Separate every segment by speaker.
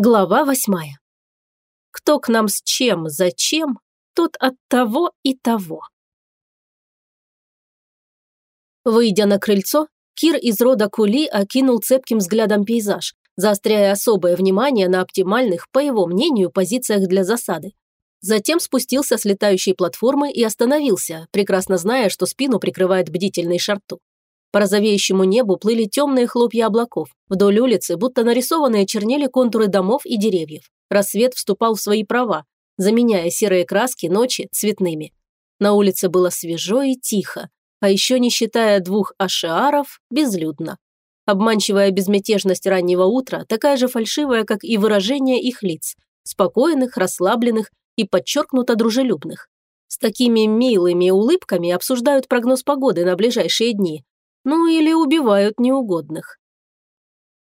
Speaker 1: Глава восьмая. Кто к нам с чем, зачем, тот от того и того. Выйдя на крыльцо, Кир из рода Кули окинул цепким взглядом пейзаж, заостряя особое внимание на оптимальных, по его мнению, позициях для засады. Затем спустился с летающей платформы и остановился, прекрасно зная, что спину прикрывает бдительный шарту. По розовеющему небу плыли темные хлопья облаков. Вдоль улицы, будто нарисованные, чернели контуры домов и деревьев. Рассвет вступал в свои права, заменяя серые краски ночи цветными. На улице было свежо и тихо, а еще не считая двух ашиаров, безлюдно. Обманчивая безмятежность раннего утра, такая же фальшивая, как и выражение их лиц, спокойных, расслабленных и подчеркнуто дружелюбных. С такими милыми улыбками обсуждают прогноз погоды на ближайшие дни, ну или убивают неугодных.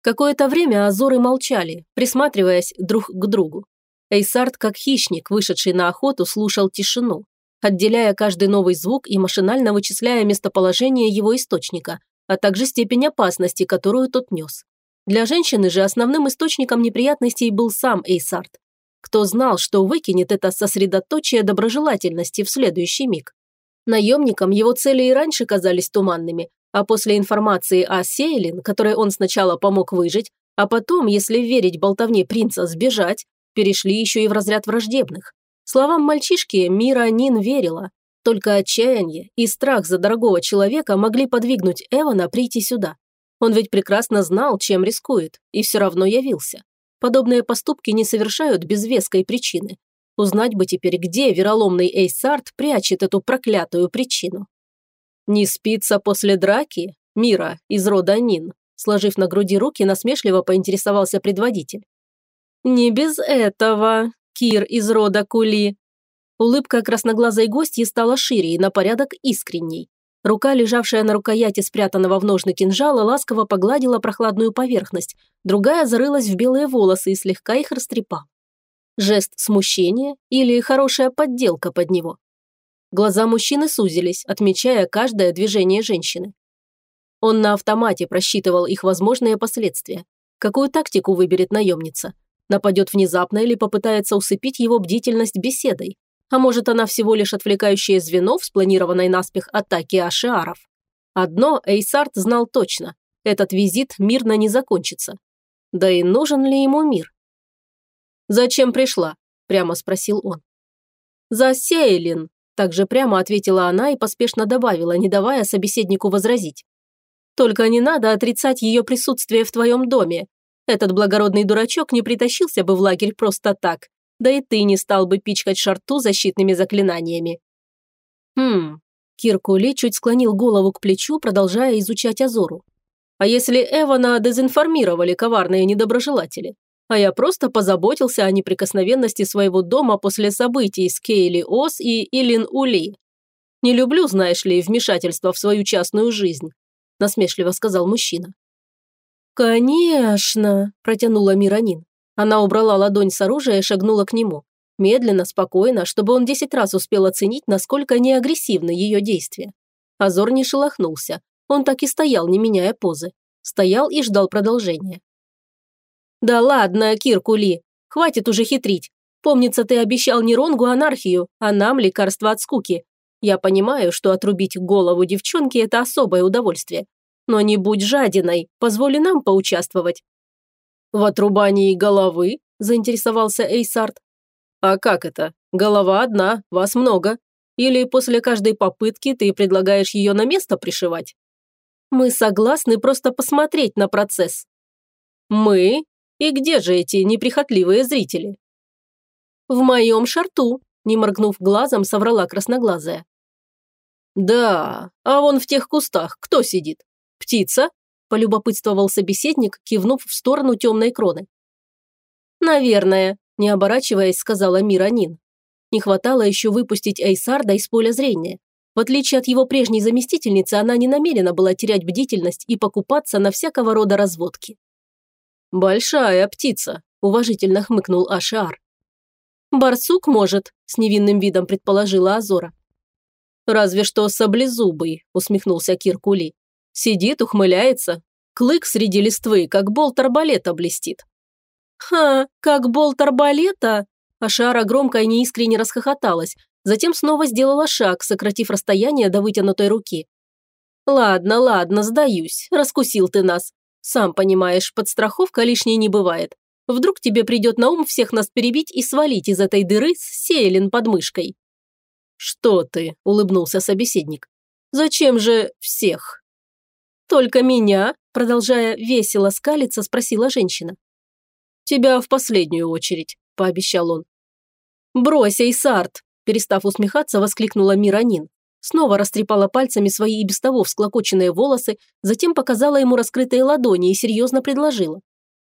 Speaker 1: Какое-то время Азоры молчали, присматриваясь друг к другу. Эйсард, как хищник, вышедший на охоту, слушал тишину, отделяя каждый новый звук и машинально вычисляя местоположение его источника, а также степень опасности, которую тот нес. Для женщины же основным источником неприятностей был сам Эйсард. Кто знал, что выкинет это сосредоточие доброжелательности в следующий миг? Наемникам его цели и раньше казались туманными, а после информации о Сейлин, которой он сначала помог выжить, а потом, если верить болтовне принца, сбежать, перешли еще и в разряд враждебных. Словам мальчишки Мира Нин верила. Только отчаяние и страх за дорогого человека могли подвигнуть Эвана прийти сюда. Он ведь прекрасно знал, чем рискует, и все равно явился. Подобные поступки не совершают без веской причины. Узнать бы теперь, где вероломный Эйсарт прячет эту проклятую причину. «Не спится после драки? Мира из рода Нин», сложив на груди руки, насмешливо поинтересовался предводитель. «Не без этого, Кир из рода Кули». Улыбка красноглазой гостьи стала шире и на порядок искренней. Рука, лежавшая на рукояти спрятанного в ножны кинжала, ласково погладила прохладную поверхность, другая зарылась в белые волосы и слегка их растрепала. Жест смущения или хорошая подделка под него? Глаза мужчины сузились, отмечая каждое движение женщины. Он на автомате просчитывал их возможные последствия. Какую тактику выберет наемница? Нападет внезапно или попытается усыпить его бдительность беседой? А может, она всего лишь отвлекающее звено в спланированной наспех атаки ашиаров? Одно Эйсарт знал точно – этот визит мирно не закончится. Да и нужен ли ему мир? «Зачем пришла?» – прямо спросил он. «За Сейлин», также прямо ответила она и поспешно добавила, не давая собеседнику возразить. «Только не надо отрицать ее присутствие в твоем доме. Этот благородный дурачок не притащился бы в лагерь просто так, да и ты не стал бы пичкать шарту защитными заклинаниями». «Хм...» Киркули чуть склонил голову к плечу, продолжая изучать Азору. «А если Эвана дезинформировали коварные недоброжелатели? А я просто позаботился о неприкосновенности своего дома после событий с Кейли Ос и Илин Ули. Не люблю, знаешь ли, вмешательство в свою частную жизнь», – насмешливо сказал мужчина. «Конечно», – протянула Миранин. Она убрала ладонь с оружия и шагнула к нему. Медленно, спокойно, чтобы он десять раз успел оценить, насколько неагрессивны ее действия. Азор не шелохнулся. Он так и стоял, не меняя позы. Стоял и ждал продолжения. «Да ладно, Киркули, хватит уже хитрить. Помнится, ты обещал Неронгу анархию, а нам лекарство от скуки. Я понимаю, что отрубить голову девчонки – это особое удовольствие. Но не будь жадиной, позволи нам поучаствовать». «В отрубании головы?» – заинтересовался Эйсард. «А как это? Голова одна, вас много. Или после каждой попытки ты предлагаешь ее на место пришивать?» «Мы согласны просто посмотреть на процесс». «Мы? И где же эти неприхотливые зрители? В моем шарту, не моргнув глазом, соврала красноглазая. Да, а вон в тех кустах кто сидит? Птица? Полюбопытствовал собеседник, кивнув в сторону темной кроны. Наверное, не оборачиваясь, сказала Миранин. Не хватало еще выпустить Эйсарда из поля зрения. В отличие от его прежней заместительницы, она не намерена была терять бдительность и покупаться на всякого рода разводки. «Большая птица», – уважительно хмыкнул Ашар. «Барсук, может», – с невинным видом предположила Азора. «Разве что саблезубый», – усмехнулся Киркули. «Сидит, ухмыляется. Клык среди листвы, как болт арбалета блестит». «Ха, как болт арбалета!» Ашара громко и неискренне расхохоталась, затем снова сделала шаг, сократив расстояние до вытянутой руки. «Ладно, ладно, сдаюсь, раскусил ты нас. Сам понимаешь, подстраховка лишней не бывает. Вдруг тебе придет на ум всех нас перебить и свалить из этой дыры с Сейлин под мышкой?» «Что ты?» – улыбнулся собеседник. «Зачем же всех?» «Только меня?» – продолжая весело скалиться, спросила женщина. «Тебя в последнюю очередь», – пообещал он. «Брось, Эйсарт!» – перестав усмехаться, воскликнула Миранин. Снова растрепала пальцами свои и без того всклокоченные волосы, затем показала ему раскрытые ладони и серьезно предложила.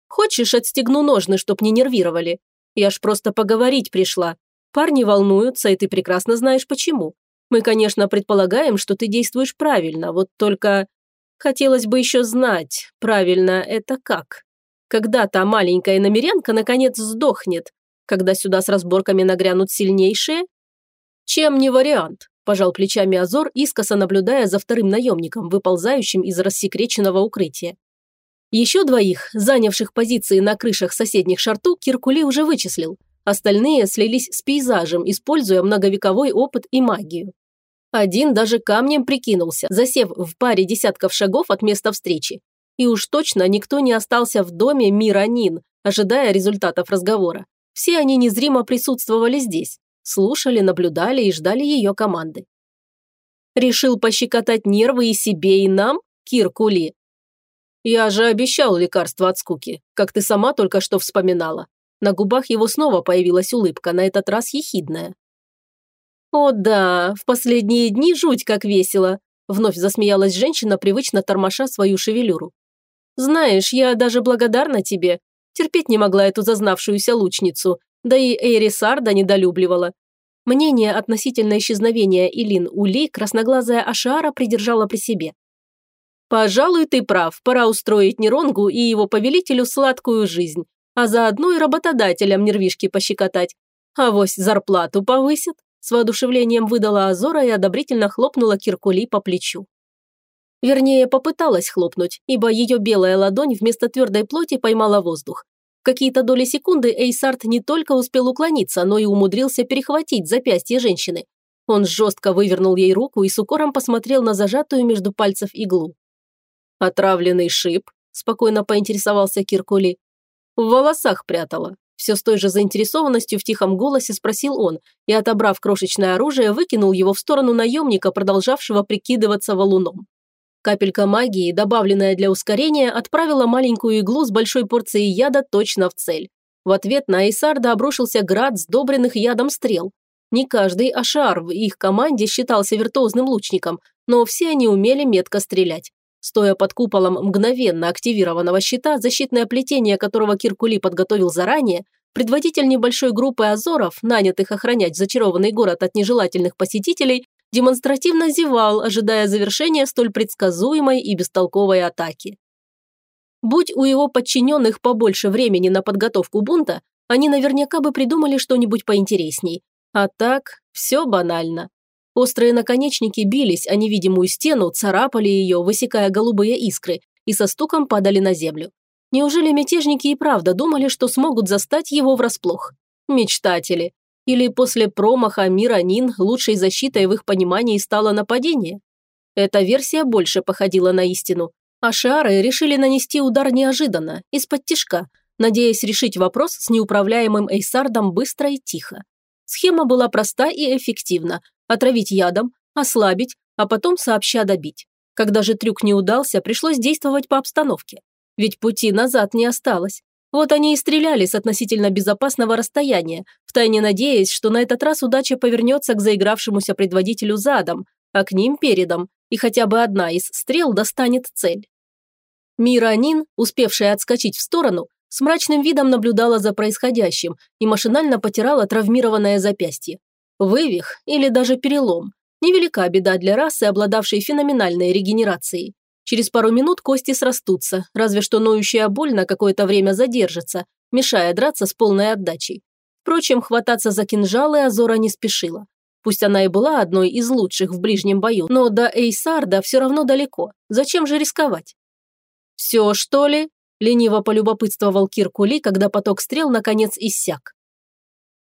Speaker 1: «Хочешь, отстегну ножны, чтоб не нервировали? Я ж просто поговорить пришла. Парни волнуются, и ты прекрасно знаешь почему. Мы, конечно, предполагаем, что ты действуешь правильно, вот только... Хотелось бы еще знать, правильно это как. Когда та маленькая намерянка наконец сдохнет, когда сюда с разборками нагрянут сильнейшие? Чем не вариант? Пожал плечами Азор, искоса наблюдая за вторым наемником, выползающим из рассекреченного укрытия. Еще двоих, занявших позиции на крышах соседних шарту, Киркули уже вычислил. Остальные слились с пейзажем, используя многовековой опыт и магию. Один даже камнем прикинулся, засев в паре десятков шагов от места встречи. И уж точно никто не остался в доме Миранин, ожидая результатов разговора. Все они незримо присутствовали здесь, слушали, наблюдали и ждали ее команды. Решил пощекотать нервы и себе, и нам, Кир Кули? Я же обещал лекарство от скуки, как ты сама только что вспоминала. На губах его снова появилась улыбка, на этот раз ехидная. «О да, в последние дни жуть как весело», вновь засмеялась женщина, привычно тормоша свою шевелюру. «Знаешь, я даже благодарна тебе. Терпеть не могла эту зазнавшуюся лучницу, да и Эйрисарда недолюбливала. Мнение относительно исчезновения Илин Ули красноглазая Ашара придержала при себе. «Пожалуй, ты прав, пора устроить Неронгу и его повелителю сладкую жизнь, а заодно и работодателям нервишки пощекотать. Авось зарплату повысят», с воодушевлением выдала Азора и одобрительно хлопнула Киркули по плечу. Вернее, попыталась хлопнуть, ибо ее белая ладонь вместо твердой плоти поймала воздух какие-то доли секунды Эйсарт не только успел уклониться, но и умудрился перехватить запястье женщины. Он жестко вывернул ей руку и с укором посмотрел на зажатую между пальцев иглу. «Отравленный шип?» – спокойно поинтересовался Киркули. «В волосах прятала». Все с той же заинтересованностью в тихом голосе спросил он и, отобрав крошечное оружие, выкинул его в сторону наемника, продолжавшего прикидываться валуном. Капелька магии, добавленная для ускорения, отправила маленькую иглу с большой порцией яда точно в цель. В ответ на Эйсарда обрушился град сдобренных ядом стрел. Не каждый Ашар в их команде считался виртуозным лучником, но все они умели метко стрелять. Стоя под куполом мгновенно активированного щита, защитное плетение которого Киркули подготовил заранее, предводитель небольшой группы азоров, нанятых охранять зачарованный город от нежелательных посетителей, демонстративно зевал, ожидая завершения столь предсказуемой и бестолковой атаки. Будь у его подчиненных побольше времени на подготовку бунта, они наверняка бы придумали что-нибудь поинтересней. А так, все банально. Острые наконечники бились о невидимую стену, царапали ее, высекая голубые искры, и со стуком падали на землю. Неужели мятежники и правда думали, что смогут застать его врасплох? Мечтатели. Или после промаха Миранин лучшей защитой в их понимании стало нападение? Эта версия больше походила на истину. А шары решили нанести удар неожиданно, из-под тишка, надеясь решить вопрос с неуправляемым Эйсардом быстро и тихо. Схема была проста и эффективна – отравить ядом, ослабить, а потом сообща добить. Когда же трюк не удался, пришлось действовать по обстановке. Ведь пути назад не осталось. Вот они и стреляли с относительно безопасного расстояния, втайне надеясь, что на этот раз удача повернется к заигравшемуся предводителю задом, а к ним передом, и хотя бы одна из стрел достанет цель. Миранин, успевшая отскочить в сторону, с мрачным видом наблюдала за происходящим и машинально потирала травмированное запястье. Вывих или даже перелом – невелика беда для расы, обладавшей феноменальной регенерацией. Через пару минут кости срастутся, разве что ноющая боль на какое-то время задержится, мешая драться с полной отдачей. Впрочем, хвататься за кинжалы Азора не спешила. Пусть она и была одной из лучших в ближнем бою, но до Эйсарда все равно далеко. Зачем же рисковать? «Все, что ли?» Лениво полюбопытствовал Киркули, когда поток стрел наконец иссяк.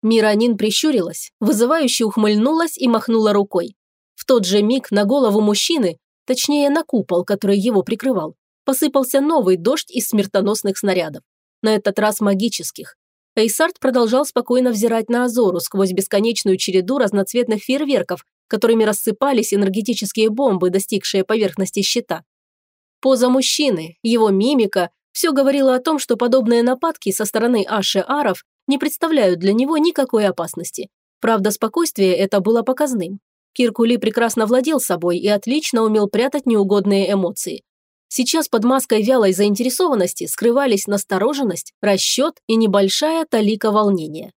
Speaker 1: Миранин прищурилась, вызывающе ухмыльнулась и махнула рукой. В тот же миг на голову мужчины, точнее на купол, который его прикрывал, посыпался новый дождь из смертоносных снарядов. На этот раз магических. Эйсарт продолжал спокойно взирать на Азору сквозь бесконечную череду разноцветных фейерверков, которыми рассыпались энергетические бомбы, достигшие поверхности щита. Поза мужчины, его мимика – все говорило о том, что подобные нападки со стороны Аши Аров не представляют для него никакой опасности. Правда, спокойствие это было показным. Киркули прекрасно владел собой и отлично умел прятать неугодные эмоции. Сейчас под маской вялой заинтересованности скрывались настороженность, расчет и небольшая талика волнения.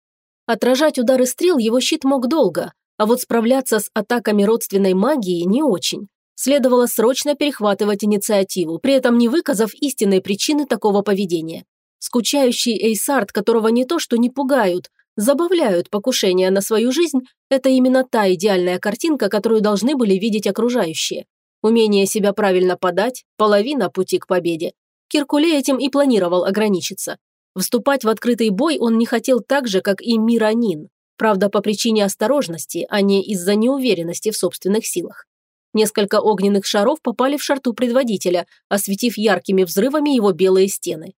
Speaker 1: Отражать удары стрел его щит мог долго, а вот справляться с атаками родственной магии не очень. Следовало срочно перехватывать инициативу, при этом не выказав истинной причины такого поведения. Скучающий Эйсард, которого не то что не пугают, забавляют покушения на свою жизнь, это именно та идеальная картинка, которую должны были видеть окружающие. Умение себя правильно подать – половина пути к победе. Киркуле этим и планировал ограничиться. Вступать в открытый бой он не хотел так же, как и Миранин. Правда, по причине осторожности, а не из-за неуверенности в собственных силах. Несколько огненных шаров попали в шарту предводителя, осветив яркими взрывами его белые стены.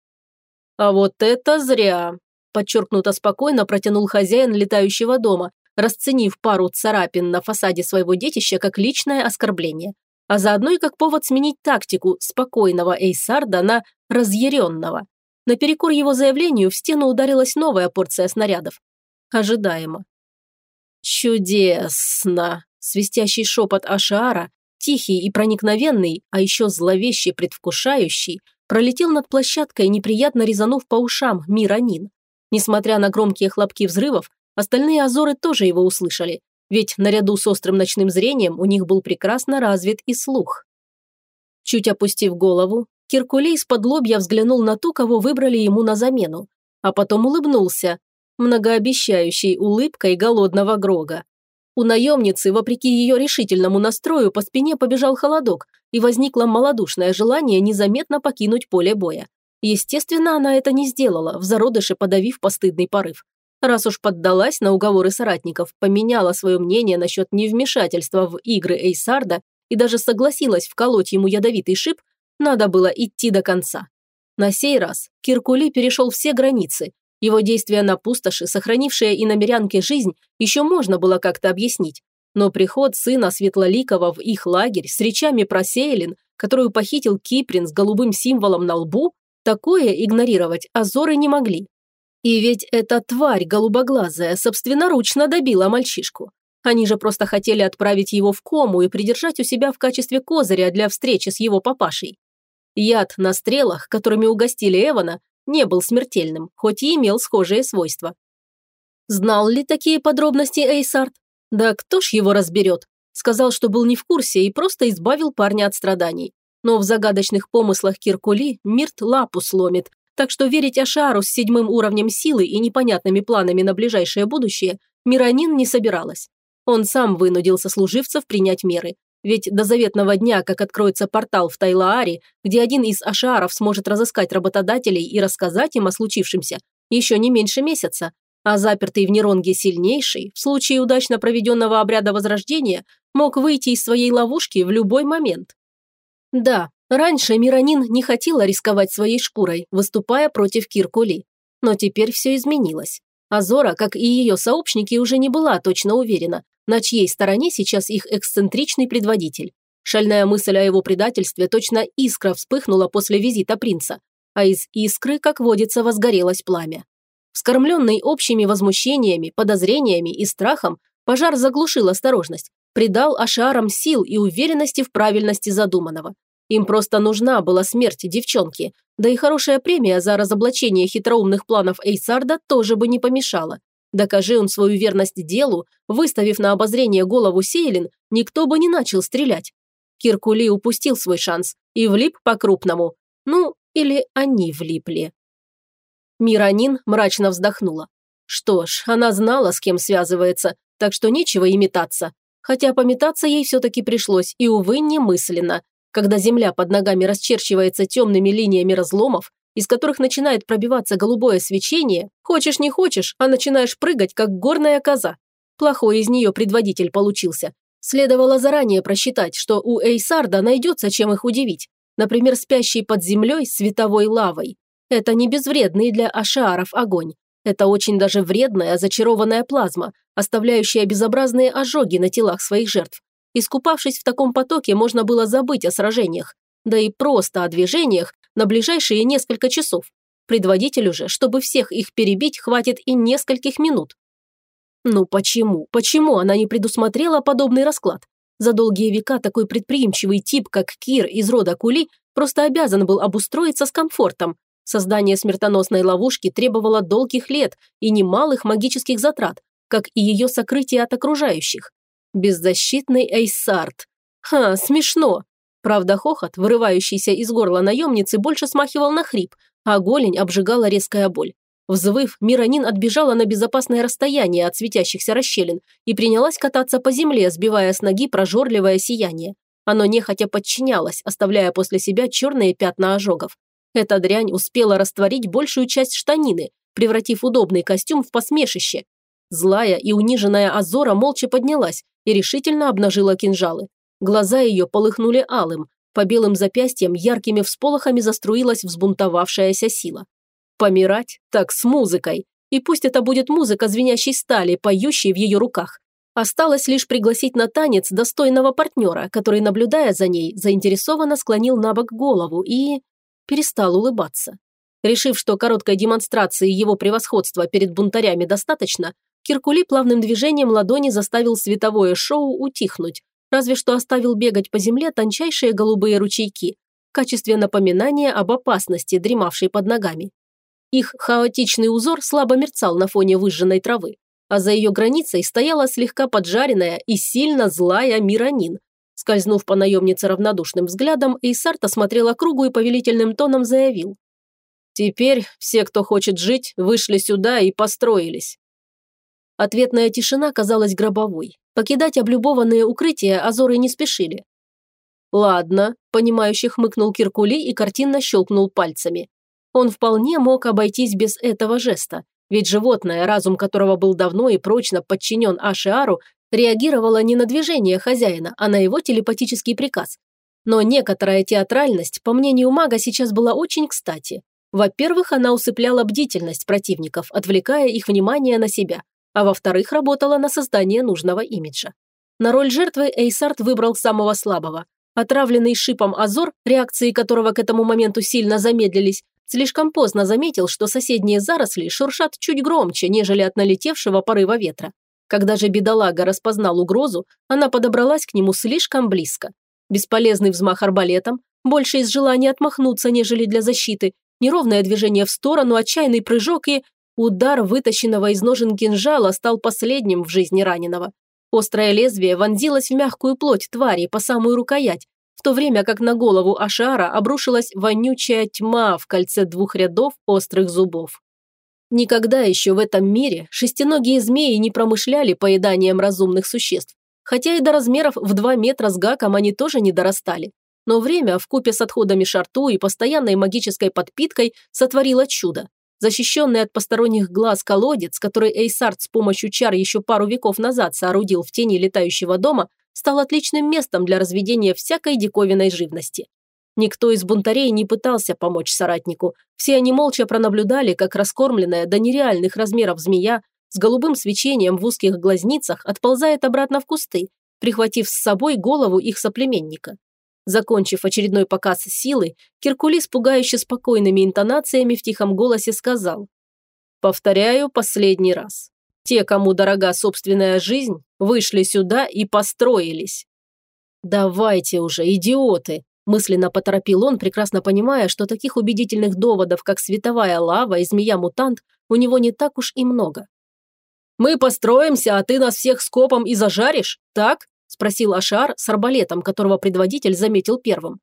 Speaker 1: «А вот это зря!» – подчеркнуто спокойно протянул хозяин летающего дома, расценив пару царапин на фасаде своего детища как личное оскорбление, а заодно и как повод сменить тактику спокойного Эйсарда на разъяренного. Наперекор его заявлению в стену ударилась новая порция снарядов. Ожидаемо. «Чудесно!» Свистящий шепот Ашаара, тихий и проникновенный, а еще зловеще предвкушающий, пролетел над площадкой, неприятно резанув по ушам Миранин. Несмотря на громкие хлопки взрывов, остальные Азоры тоже его услышали, ведь наряду с острым ночным зрением у них был прекрасно развит и слух. Чуть опустив голову, Киркулей из-под лобья взглянул на ту, кого выбрали ему на замену, а потом улыбнулся, многообещающей улыбкой голодного Грога. У наемницы, вопреки ее решительному настрою, по спине побежал холодок, и возникло малодушное желание незаметно покинуть поле боя. Естественно, она это не сделала, в зародыше подавив постыдный порыв. Раз уж поддалась на уговоры соратников, поменяла свое мнение насчет невмешательства в игры Эйсарда и даже согласилась вколоть ему ядовитый шип, надо было идти до конца. На сей раз Киркули перешел все границы, его действия на пустоши, сохранившие и намерянке жизнь, еще можно было как-то объяснить. Но приход сына Светлоликова в их лагерь с речами про Сейлин, которую похитил Киприн с голубым символом на лбу, такое игнорировать Азоры не могли. И ведь эта тварь голубоглазая собственноручно добила мальчишку. Они же просто хотели отправить его в кому и придержать у себя в качестве козыря для встречи с его папашей. Яд на стрелах, которыми угостили Эвана, не был смертельным, хоть и имел схожие свойства. Знал ли такие подробности Эйсарт? Да кто ж его разберет? Сказал, что был не в курсе и просто избавил парня от страданий. Но в загадочных помыслах Киркули Мирт лапу сломит, так что верить Ашару с седьмым уровнем силы и непонятными планами на ближайшее будущее Миранин не собиралась. Он сам вынудил сослуживцев принять меры, ведь до заветного дня, как откроется портал в Тайлааре, где один из ашаров сможет разыскать работодателей и рассказать им о случившемся, еще не меньше месяца, а запертый в Неронге сильнейший, в случае удачно проведенного обряда возрождения, мог выйти из своей ловушки в любой момент. Да, раньше Миранин не хотела рисковать своей шкурой, выступая против Киркули. Но теперь все изменилось. Азора, как и ее сообщники, уже не была точно уверена, на чьей стороне сейчас их эксцентричный предводитель. Шальная мысль о его предательстве точно искра вспыхнула после визита принца, а из искры, как водится, возгорелось пламя. Вскормленный общими возмущениями, подозрениями и страхом, пожар заглушил осторожность, придал ашарам сил и уверенности в правильности задуманного. Им просто нужна была смерть девчонки, да и хорошая премия за разоблачение хитроумных планов Эйсарда тоже бы не помешала. Докажи он свою верность делу, выставив на обозрение голову Сейлин, никто бы не начал стрелять. Киркули упустил свой шанс и влип по-крупному. Ну, или они влипли. Миранин мрачно вздохнула. Что ж, она знала, с кем связывается, так что нечего и метаться. Хотя пометаться ей все-таки пришлось, и, увы, немысленно. Когда земля под ногами расчерчивается темными линиями разломов, из которых начинает пробиваться голубое свечение, хочешь не хочешь, а начинаешь прыгать, как горная коза. Плохой из нее предводитель получился. Следовало заранее просчитать, что у Эйсарда найдется чем их удивить. Например, спящий под землей световой лавой. Это не безвредный для ашаров огонь. Это очень даже вредная зачарованная плазма, оставляющая безобразные ожоги на телах своих жертв. Искупавшись в таком потоке, можно было забыть о сражениях, да и просто о движениях на ближайшие несколько часов. Предводителю же, чтобы всех их перебить, хватит и нескольких минут. Ну почему, почему она не предусмотрела подобный расклад? За долгие века такой предприимчивый тип, как Кир из рода Кули, просто обязан был обустроиться с комфортом. Создание смертоносной ловушки требовало долгих лет и немалых магических затрат, как и ее сокрытие от окружающих. Беззащитный Эйсарт. Ха, смешно. Правда, хохот, вырывающийся из горла наемницы, больше смахивал на хрип, а голень обжигала резкая боль. Взвыв, Миранин отбежала на безопасное расстояние от светящихся расщелин и принялась кататься по земле, сбивая с ноги прожорливое сияние. Оно нехотя подчинялось, оставляя после себя черные пятна ожогов. Эта дрянь успела растворить большую часть штанины, превратив удобный костюм в посмешище. Злая и униженная Азора молча поднялась и решительно обнажила кинжалы. Глаза ее полыхнули алым, по белым запястьям яркими всполохами заструилась взбунтовавшаяся сила. Помирать? Так с музыкой. И пусть это будет музыка звенящей стали, поющей в ее руках. Осталось лишь пригласить на танец достойного партнера, который, наблюдая за ней, заинтересованно склонил на бок голову и... перестал улыбаться. Решив, что короткой демонстрации его превосходства перед бунтарями достаточно, Киркули плавным движением ладони заставил световое шоу утихнуть, разве что оставил бегать по земле тончайшие голубые ручейки в качестве напоминания об опасности, дремавшей под ногами. Их хаотичный узор слабо мерцал на фоне выжженной травы, а за ее границей стояла слегка поджаренная и сильно злая Миранин. Скользнув по наемнице равнодушным взглядом, Эйсарт осмотрел округу и повелительным тоном заявил. «Теперь все, кто хочет жить, вышли сюда и построились». Ответная тишина казалась гробовой. Покидать облюбованные укрытия Азоры не спешили. «Ладно», – понимающий хмыкнул Киркули и картинно щелкнул пальцами. Он вполне мог обойтись без этого жеста, ведь животное, разум которого был давно и прочно подчинен Ашиару, реагировало не на движение хозяина, а на его телепатический приказ. Но некоторая театральность, по мнению мага, сейчас была очень кстати. Во-первых, она усыпляла бдительность противников, отвлекая их внимание на себя, а во-вторых, работала на создание нужного имиджа. На роль жертвы Эйсарт выбрал самого слабого. Отравленный шипом Азор, реакции которого к этому моменту сильно замедлились, Слишком поздно заметил, что соседние заросли шуршат чуть громче, нежели от налетевшего порыва ветра. Когда же бедолага распознал угрозу, она подобралась к нему слишком близко. Бесполезный взмах арбалетом, больше из желания отмахнуться, нежели для защиты, неровное движение в сторону, отчаянный прыжок и... Удар вытащенного из ножен кинжала стал последним в жизни раненого. Острое лезвие вонзилось в мягкую плоть твари по самую рукоять, в то время как на голову Ашара обрушилась вонючая тьма в кольце двух рядов острых зубов. Никогда еще в этом мире шестиногие змеи не промышляли поеданием разумных существ, хотя и до размеров в два метра с гаком они тоже не дорастали. Но время, вкупе с отходами шарту и постоянной магической подпиткой, сотворило чудо. Защищенный от посторонних глаз колодец, который Эйсарт с помощью чар еще пару веков назад соорудил в тени летающего дома, стал отличным местом для разведения всякой диковинной живности. Никто из бунтарей не пытался помочь соратнику. Все они молча пронаблюдали, как раскормленная до нереальных размеров змея с голубым свечением в узких глазницах отползает обратно в кусты, прихватив с собой голову их соплеменника. Закончив очередной показ силы, Киркули с пугающе спокойными интонациями в тихом голосе сказал «Повторяю последний раз. Те, кому дорога собственная жизнь, вышли сюда и построились. «Давайте уже, идиоты!» – мысленно поторопил он, прекрасно понимая, что таких убедительных доводов, как световая лава и змея-мутант, у него не так уж и много. «Мы построимся, а ты нас всех скопом и зажаришь, так?» – спросил Ашар с арбалетом, которого предводитель заметил первым.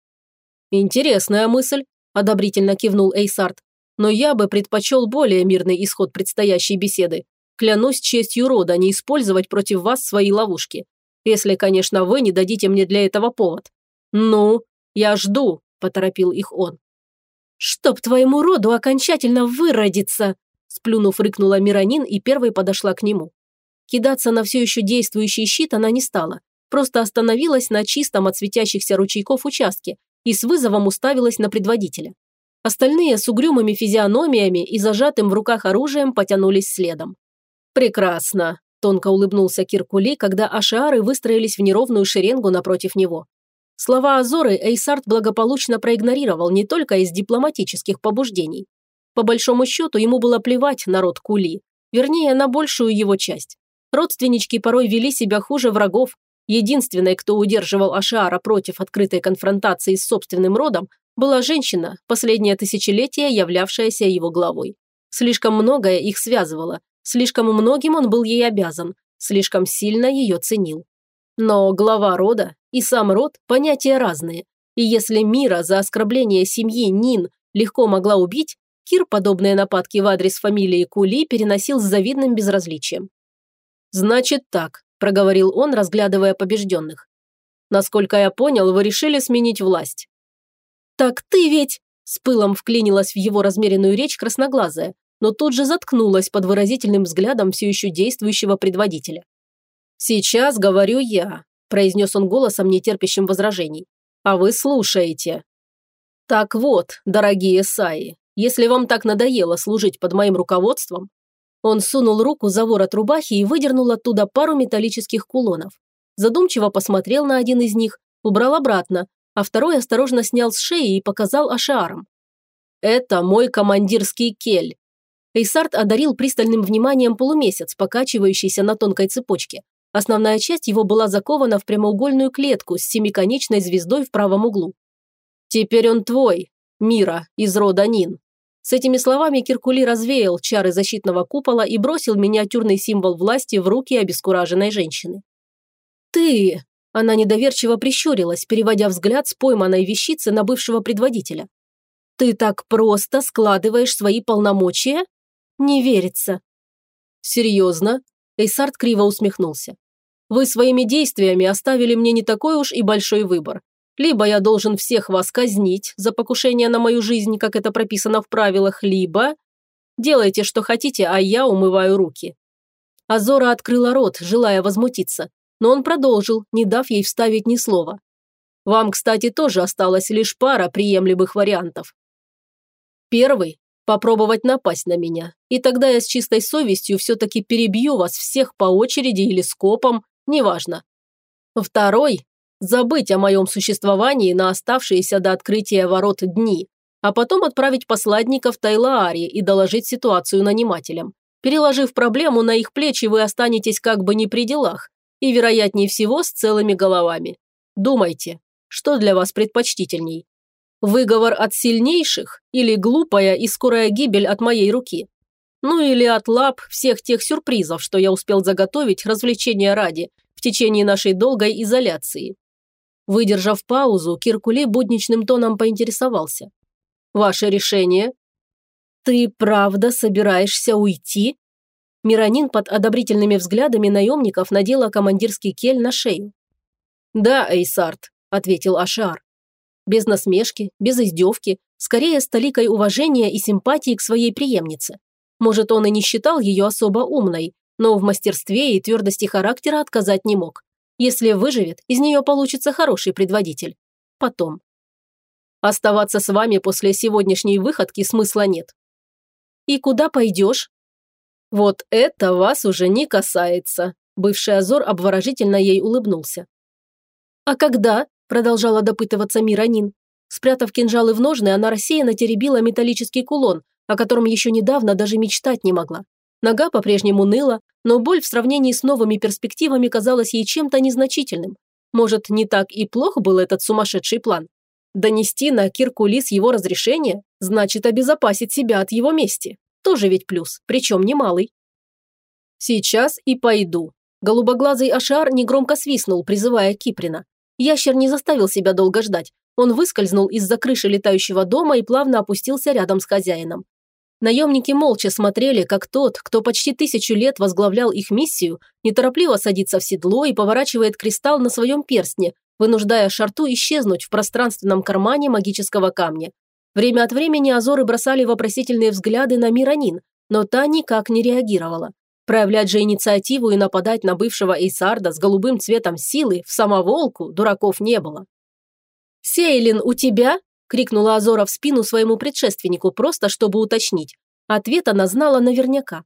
Speaker 1: «Интересная мысль», – одобрительно кивнул Эйсарт. «Но я бы предпочел более мирный исход предстоящей беседы. Клянусь честью рода не использовать против вас свои ловушки. Если, конечно, вы не дадите мне для этого повод. Ну, я жду, поторопил их он. «Чтоб твоему роду окончательно выродиться!» Сплюнув, рыкнула Миранин и первой подошла к нему. Кидаться на все еще действующий щит она не стала, просто остановилась на чистом от светящихся ручейков участке и с вызовом уставилась на предводителя. Остальные с угрюмыми физиономиями и зажатым в руках оружием потянулись следом. «Прекрасно», – тонко улыбнулся Киркули, когда ашиары выстроились в неровную шеренгу напротив него. Слова Азоры Эйсарт благополучно проигнорировал не только из дипломатических побуждений. По большому счету ему было плевать на род Кули, вернее, на большую его часть. Родственнички порой вели себя хуже врагов. Единственной, кто удерживал Ашиара против открытой конфронтации с собственным родом, была женщина, последнее тысячелетие являвшаяся его главой. Слишком многое их связывало, слишком многим он был ей обязан, слишком сильно ее ценил. Но глава рода и сам род – понятия разные. И если Мира за оскорбление семьи Нин легко могла убить, Кир подобные нападки в адрес фамилии Кули переносил с завидным безразличием. «Значит так», – проговорил он, разглядывая побежденных. «Насколько я понял, вы решили сменить власть. «Так ты ведь...» – с пылом вклинилась в его размеренную речь красноглазая, но тут же заткнулась под выразительным взглядом все еще действующего предводителя. «Сейчас говорю я», – произнес он голосом, нетерпящим возражений. «А вы слушаете». «Так вот, дорогие Саи, если вам так надоело служить под моим руководством...» Он сунул руку за ворот рубахи и выдернул оттуда пару металлических кулонов. Задумчиво посмотрел на один из них, убрал обратно, а второй осторожно снял с шеи и показал ашиарам. «Это мой командирский кель». Эйсарт одарил пристальным вниманием полумесяц, покачивающийся на тонкой цепочке. Основная часть его была закована в прямоугольную клетку с семиконечной звездой в правом углу. «Теперь он твой, Мира, из рода Нин». С этими словами Киркули развеял чары защитного купола и бросил миниатюрный символ власти в руки обескураженной женщины. «Ты!» Она недоверчиво прищурилась, переводя взгляд с пойманной вещицы на бывшего предводителя. «Ты так просто складываешь свои полномочия? Не верится». «Серьезно?» Эйсард криво усмехнулся. «Вы своими действиями оставили мне не такой уж и большой выбор. Либо я должен всех вас казнить за покушение на мою жизнь, как это прописано в правилах, либо... Делайте, что хотите, а я умываю руки». Азора открыла рот, желая возмутиться, но он продолжил, не дав ей вставить ни слова. Вам, кстати, тоже осталась лишь пара приемлемых вариантов. Первый – попробовать напасть на меня, и тогда я с чистой совестью все-таки перебью вас всех по очереди или скопом, неважно. Второй – забыть о моем существовании на оставшиеся до открытия ворот дни, а потом отправить посладников Тайлаари и доложить ситуацию нанимателям. Переложив проблему на их плечи, вы останетесь как бы не при делах, и, вероятнее всего, с целыми головами. Думайте, что для вас предпочтительней? Выговор от сильнейших или глупая и скорая гибель от моей руки? Ну или от лап всех тех сюрпризов, что я успел заготовить развлечения ради в течение нашей долгой изоляции. Выдержав паузу, Киркуле будничным тоном поинтересовался. «Ваше решение?» «Ты правда собираешься уйти?» Миранин под одобрительными взглядами наемников надела командирский кель на шею. «Да, Эйсарт», – ответил Ашар. Без насмешки, без издевки, скорее с толикой уважения и симпатии к своей преемнице. Может, он и не считал ее особо умной, но в мастерстве и твердости характера отказать не мог. Если выживет, из нее получится хороший предводитель. Потом. Оставаться с вами после сегодняшней выходки смысла нет. «И куда пойдешь?» «Вот это вас уже не касается», – бывший Азор обворожительно ей улыбнулся. «А когда?» – продолжала допытываться Миранин. Спрятав кинжалы в ножны, она рассеянно теребила металлический кулон, о котором еще недавно даже мечтать не могла. Нога по-прежнему ныла, но боль в сравнении с новыми перспективами казалась ей чем-то незначительным. Может, не так и плох был этот сумасшедший план? Донести на Киркулис его разрешение значит обезопасить себя от его мести. Тоже ведь плюс, причем немалый. Сейчас и пойду. Голубоглазый Ашар негромко свистнул, призывая Киприна. Ящер не заставил себя долго ждать. Он выскользнул из-за крыши летающего дома и плавно опустился рядом с хозяином. Наемники молча смотрели, как тот, кто почти тысячу лет возглавлял их миссию, неторопливо садится в седло и поворачивает кристалл на своем перстне, вынуждая шарту исчезнуть в пространственном кармане магического камня. Время от времени Азоры бросали вопросительные взгляды на Миранин, но та никак не реагировала. Проявлять же инициативу и нападать на бывшего Эйсарда с голубым цветом силы в самоволку дураков не было. «Сейлин, у тебя?» – крикнула Азора в спину своему предшественнику, просто чтобы уточнить. Ответ она знала наверняка.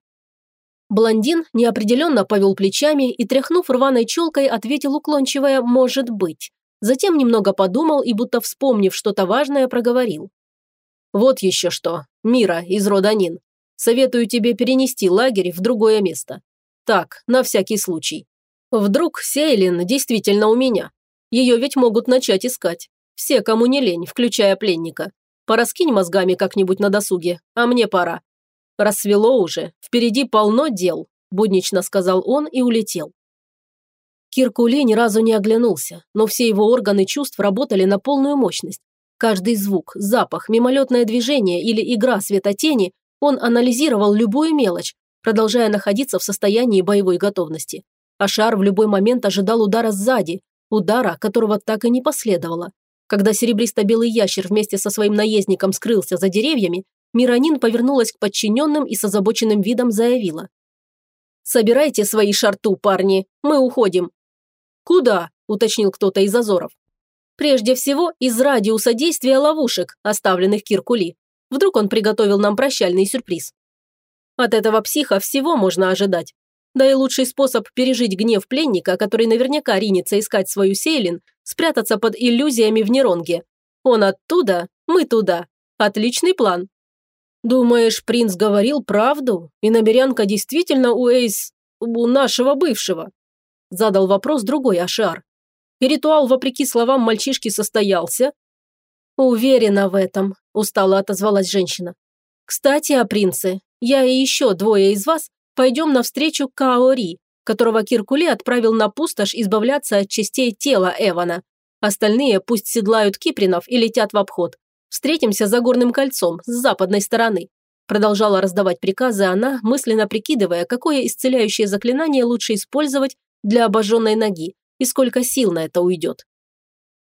Speaker 1: Блондин неопределенно повел плечами и, тряхнув рваной челкой, ответил уклончивое «может быть». Затем немного подумал и, будто вспомнив что-то важное, проговорил. «Вот еще что, Мира из рода Нин. Советую тебе перенести лагерь в другое место. Так, на всякий случай. Вдруг Сейлин действительно у меня. Ее ведь могут начать искать. Все, кому не лень, включая пленника. Пораскинь мозгами как-нибудь на досуге, а мне пора. Рассвело уже, впереди полно дел», – буднично сказал он и улетел. Киркули ни разу не оглянулся, но все его органы чувств работали на полную мощность. Каждый звук, запах, мимолетное движение или игра светотени он анализировал любую мелочь, продолжая находиться в состоянии боевой готовности. Ашар в любой момент ожидал удара сзади, удара, которого так и не последовало. Когда серебристо-белый ящер вместе со своим наездником скрылся за деревьями, Миранин повернулась к подчиненным и с озабоченным видом заявила. «Собирайте свои шарту, парни, мы уходим». «Куда?» – уточнил кто-то из Азоров. Прежде всего, из радиуса действия ловушек, оставленных Киркули. Вдруг он приготовил нам прощальный сюрприз. От этого психа всего можно ожидать. Да и лучший способ пережить гнев пленника, который наверняка ринется искать свою Сейлин, спрятаться под иллюзиями в Неронге. Он оттуда, мы туда. Отличный план. Думаешь, принц говорил правду, и намерянка действительно у Эйс... у нашего бывшего? Задал вопрос другой Ашар. И ритуал, вопреки словам мальчишки, состоялся? Уверена в этом, устало отозвалась женщина. Кстати, о принце. Я и еще двое из вас пойдем навстречу Каори, которого Киркули отправил на пустошь избавляться от частей тела Эвана. Остальные пусть седлают кипринов и летят в обход. Встретимся за горным кольцом, с западной стороны. Продолжала раздавать приказы она, мысленно прикидывая, какое исцеляющее заклинание лучше использовать для обожженной ноги и сколько сил на это уйдет.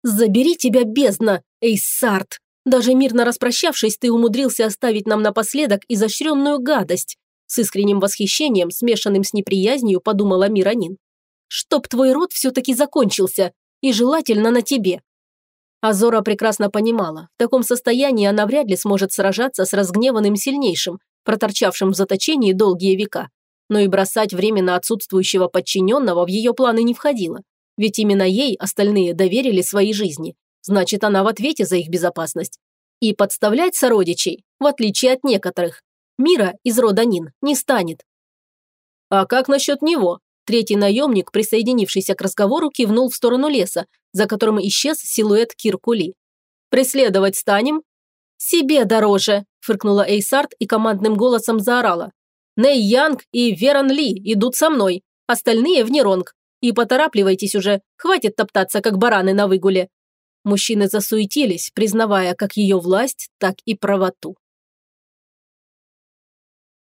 Speaker 1: «Забери тебя, бездна, Эйсарт! Даже мирно распрощавшись, ты умудрился оставить нам напоследок изощренную гадость!» С искренним восхищением, смешанным с неприязнью, подумала Миранин. «Чтоб твой род все-таки закончился, и желательно на тебе!» Азора прекрасно понимала, в таком состоянии она вряд ли сможет сражаться с разгневанным сильнейшим, проторчавшим в заточении долгие века. Но и бросать временно отсутствующего подчиненного в ее планы не входило. Ведь именно ей остальные доверили свои жизни. Значит, она в ответе за их безопасность. И подставлять сородичей, в отличие от некоторых, Мира из рода Нин не станет. А как насчет него? Третий наемник, присоединившийся к разговору, кивнул в сторону леса, за которым исчез силуэт Киркули. «Преследовать станем?» «Себе дороже», – фыркнула Эйсарт и командным голосом заорала. «Ней Янг и Веран Ли идут со мной, остальные в Неронг. И поторапливайтесь уже, хватит топтаться, как бараны на выгуле». Мужчины засуетились, признавая как ее власть, так и правоту.